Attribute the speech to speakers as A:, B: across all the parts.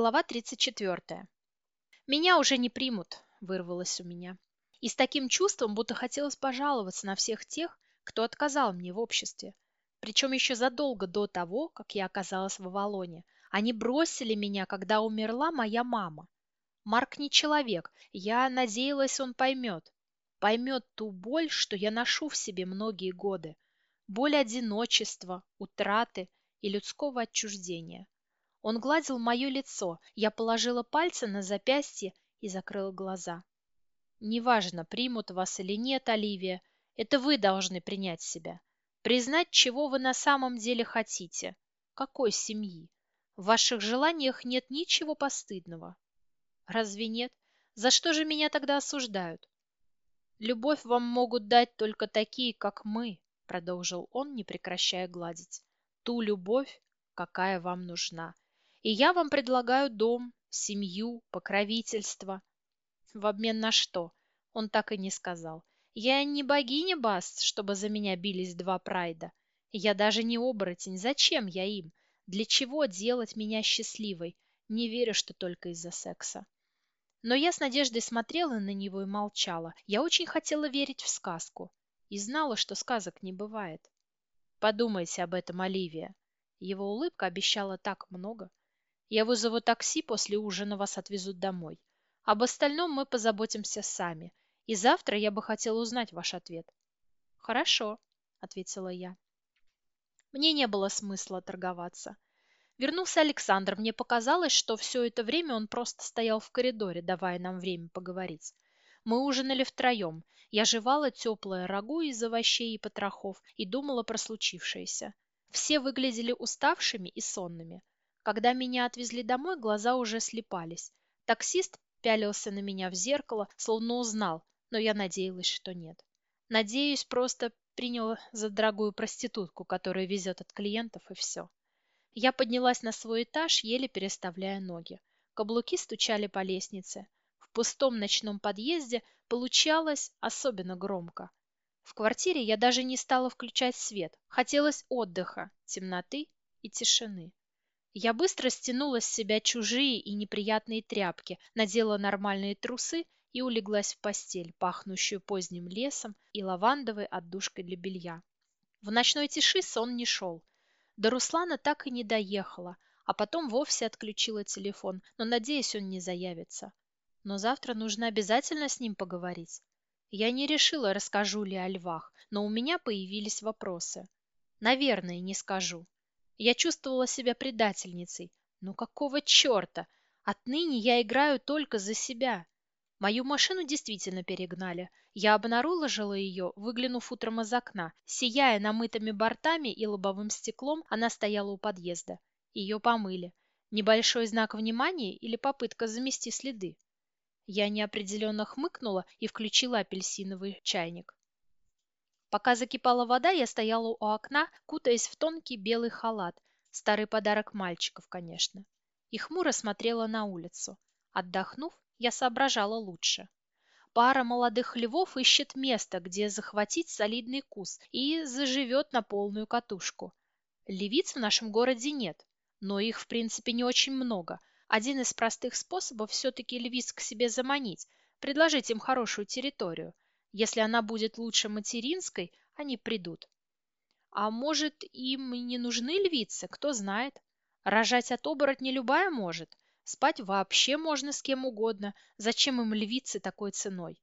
A: Глава 34. «Меня уже не примут», – вырвалось у меня. И с таким чувством, будто хотелось пожаловаться на всех тех, кто отказал мне в обществе. Причем еще задолго до того, как я оказалась в Авалоне. Они бросили меня, когда умерла моя мама. Марк не человек, я надеялась, он поймет. Поймет ту боль, что я ношу в себе многие годы. Боль одиночества, утраты и людского отчуждения. Он гладил мое лицо, я положила пальцы на запястье и закрыла глаза. Неважно, примут вас или нет, Оливия, это вы должны принять себя. Признать, чего вы на самом деле хотите. Какой семьи. В ваших желаниях нет ничего постыдного. Разве нет? За что же меня тогда осуждают? Любовь вам могут дать только такие, как мы, продолжил он, не прекращая гладить. Ту любовь, какая вам нужна. И я вам предлагаю дом, семью, покровительство. В обмен на что? Он так и не сказал. Я не богиня Баст, чтобы за меня бились два прайда. Я даже не оборотень. Зачем я им? Для чего делать меня счастливой? Не верю, что только из-за секса. Но я с надеждой смотрела на него и молчала. Я очень хотела верить в сказку. И знала, что сказок не бывает. Подумайте об этом, Оливия. Его улыбка обещала так много. Я вызову такси, после ужина вас отвезут домой. Об остальном мы позаботимся сами. И завтра я бы хотела узнать ваш ответ. Хорошо, ответила я. Мне не было смысла торговаться. Вернулся Александр. Мне показалось, что все это время он просто стоял в коридоре, давая нам время поговорить. Мы ужинали втроем. Я жевала теплое рагу из овощей и потрохов и думала про случившееся. Все выглядели уставшими и сонными. Когда меня отвезли домой, глаза уже слепались. Таксист пялился на меня в зеркало, словно узнал, но я надеялась, что нет. Надеюсь, просто принял за дорогую проститутку, которая везет от клиентов, и все. Я поднялась на свой этаж, еле переставляя ноги. Каблуки стучали по лестнице. В пустом ночном подъезде получалось особенно громко. В квартире я даже не стала включать свет. Хотелось отдыха, темноты и тишины. Я быстро стянула с себя чужие и неприятные тряпки, надела нормальные трусы и улеглась в постель, пахнущую поздним лесом и лавандовой отдушкой для белья. В ночной тиши сон не шел. До Руслана так и не доехала, а потом вовсе отключила телефон, но, надеюсь, он не заявится. Но завтра нужно обязательно с ним поговорить. Я не решила, расскажу ли о львах, но у меня появились вопросы. Наверное, не скажу. Я чувствовала себя предательницей. Ну какого черта? Отныне я играю только за себя. Мою машину действительно перегнали. Я обнаружила ее, выглянув утром из окна. Сияя намытыми бортами и лобовым стеклом, она стояла у подъезда. Ее помыли. Небольшой знак внимания или попытка замести следы? Я неопределенно хмыкнула и включила апельсиновый чайник. Пока закипала вода, я стояла у окна, кутаясь в тонкий белый халат. Старый подарок мальчиков, конечно. И хмуро смотрела на улицу. Отдохнув, я соображала лучше. Пара молодых львов ищет место, где захватить солидный кус и заживет на полную катушку. Левиц в нашем городе нет, но их в принципе не очень много. Один из простых способов все-таки львиц к себе заманить, предложить им хорошую территорию – если она будет лучше материнской, они придут. А может, им не нужны львицы, кто знает. Рожать от оборотня любая может. Спать вообще можно с кем угодно. Зачем им львицы такой ценой?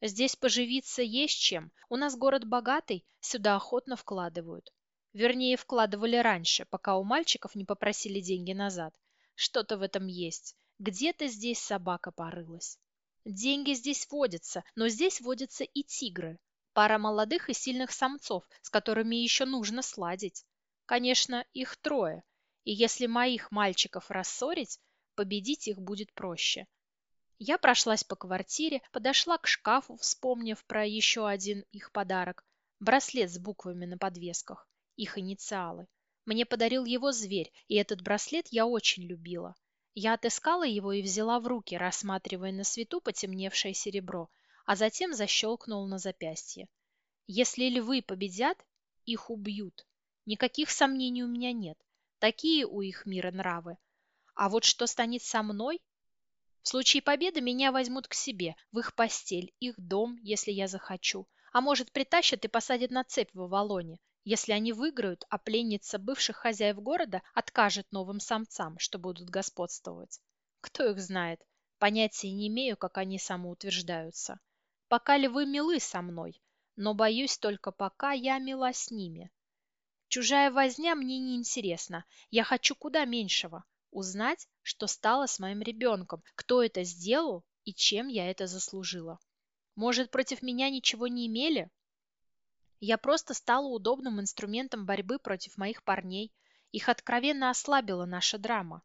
A: Здесь поживиться есть чем. У нас город богатый, сюда охотно вкладывают. Вернее, вкладывали раньше, пока у мальчиков не попросили деньги назад. Что-то в этом есть. Где-то здесь собака порылась. Деньги здесь водятся, но здесь водятся и тигры. Пара молодых и сильных самцов, с которыми еще нужно сладить. Конечно, их трое. И если моих мальчиков рассорить, победить их будет проще. Я прошлась по квартире, подошла к шкафу, вспомнив про еще один их подарок. Браслет с буквами на подвесках. Их инициалы. Мне подарил его зверь, и этот браслет я очень любила. Я отыскала его и взяла в руки, рассматривая на свету потемневшее серебро, а затем защелкнула на запястье. Если львы победят, их убьют. Никаких сомнений у меня нет. Такие у их мира нравы. А вот что станет со мной? В случае победы меня возьмут к себе, в их постель, их дом, если я захочу. А может, притащат и посадят на цепь в Авалоне, если они выиграют, а пленница бывших хозяев города откажет новым самцам, что будут господствовать. Кто их знает? Понятия не имею, как они самоутверждаются. Пока ли вы милы со мной, но боюсь только пока я мила с ними. Чужая возня мне не интересна. Я хочу куда меньшего узнать, что стало с моим ребенком, кто это сделал и чем я это заслужила. Может, против меня ничего не имели? Я просто стала удобным инструментом борьбы против моих парней. Их откровенно ослабила наша драма.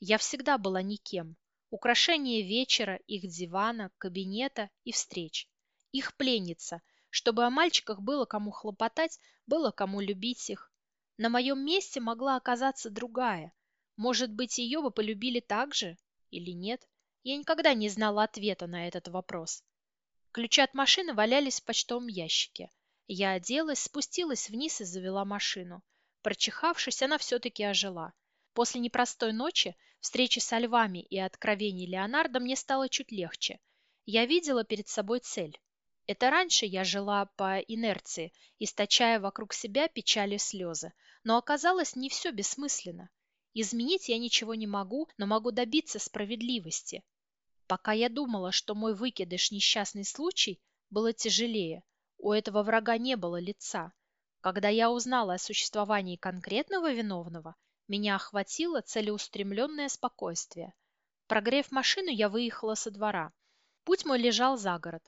A: Я всегда была никем. Украшение вечера, их дивана, кабинета и встреч. Их пленница, чтобы о мальчиках было кому хлопотать, было кому любить их. На моем месте могла оказаться другая. Может быть, ее бы полюбили так же или нет? Я никогда не знала ответа на этот вопрос. Ключи от машины валялись в почтовом ящике. Я оделась, спустилась вниз и завела машину. Прочихавшись, она все-таки ожила. После непростой ночи, встречи со львами и откровений Леонардо мне стало чуть легче. Я видела перед собой цель. Это раньше я жила по инерции, источая вокруг себя печали и слезы. Но оказалось, не все бессмысленно. Изменить я ничего не могу, но могу добиться справедливости. Пока я думала, что мой выкидыш несчастный случай, было тяжелее. У этого врага не было лица. Когда я узнала о существовании конкретного виновного, меня охватило целеустремленное спокойствие. Прогрев машину, я выехала со двора. Путь мой лежал за город.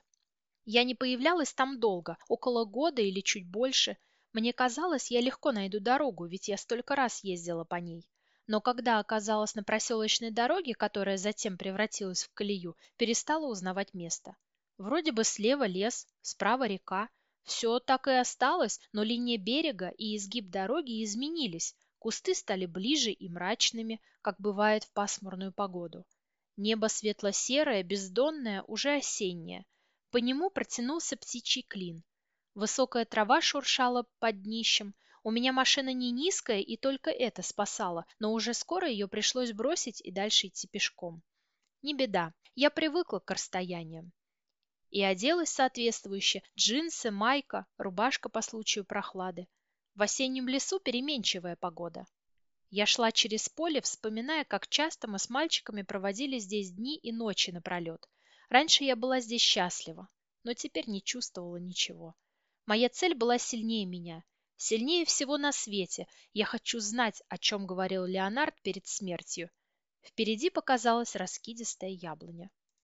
A: Я не появлялась там долго, около года или чуть больше. Мне казалось, я легко найду дорогу, ведь я столько раз ездила по ней. Но когда оказалась на проселочной дороге, которая затем превратилась в колею, перестала узнавать место. Вроде бы слева лес, справа река. Все так и осталось, но линия берега и изгиб дороги изменились. Кусты стали ближе и мрачными, как бывает в пасмурную погоду. Небо светло-серое, бездонное, уже осеннее. По нему протянулся птичий клин. Высокая трава шуршала под днищем. У меня машина не низкая, и только это спасало, но уже скоро ее пришлось бросить и дальше идти пешком. Не беда, я привыкла к расстояниям и оделась соответствующе – джинсы, майка, рубашка по случаю прохлады. В осеннем лесу переменчивая погода. Я шла через поле, вспоминая, как часто мы с мальчиками проводили здесь дни и ночи напролет. Раньше я была здесь счастлива, но теперь не чувствовала ничего. Моя цель была сильнее меня, сильнее всего на свете. Я хочу знать, о чем говорил Леонард перед смертью. Впереди показалась раскидистая яблоня.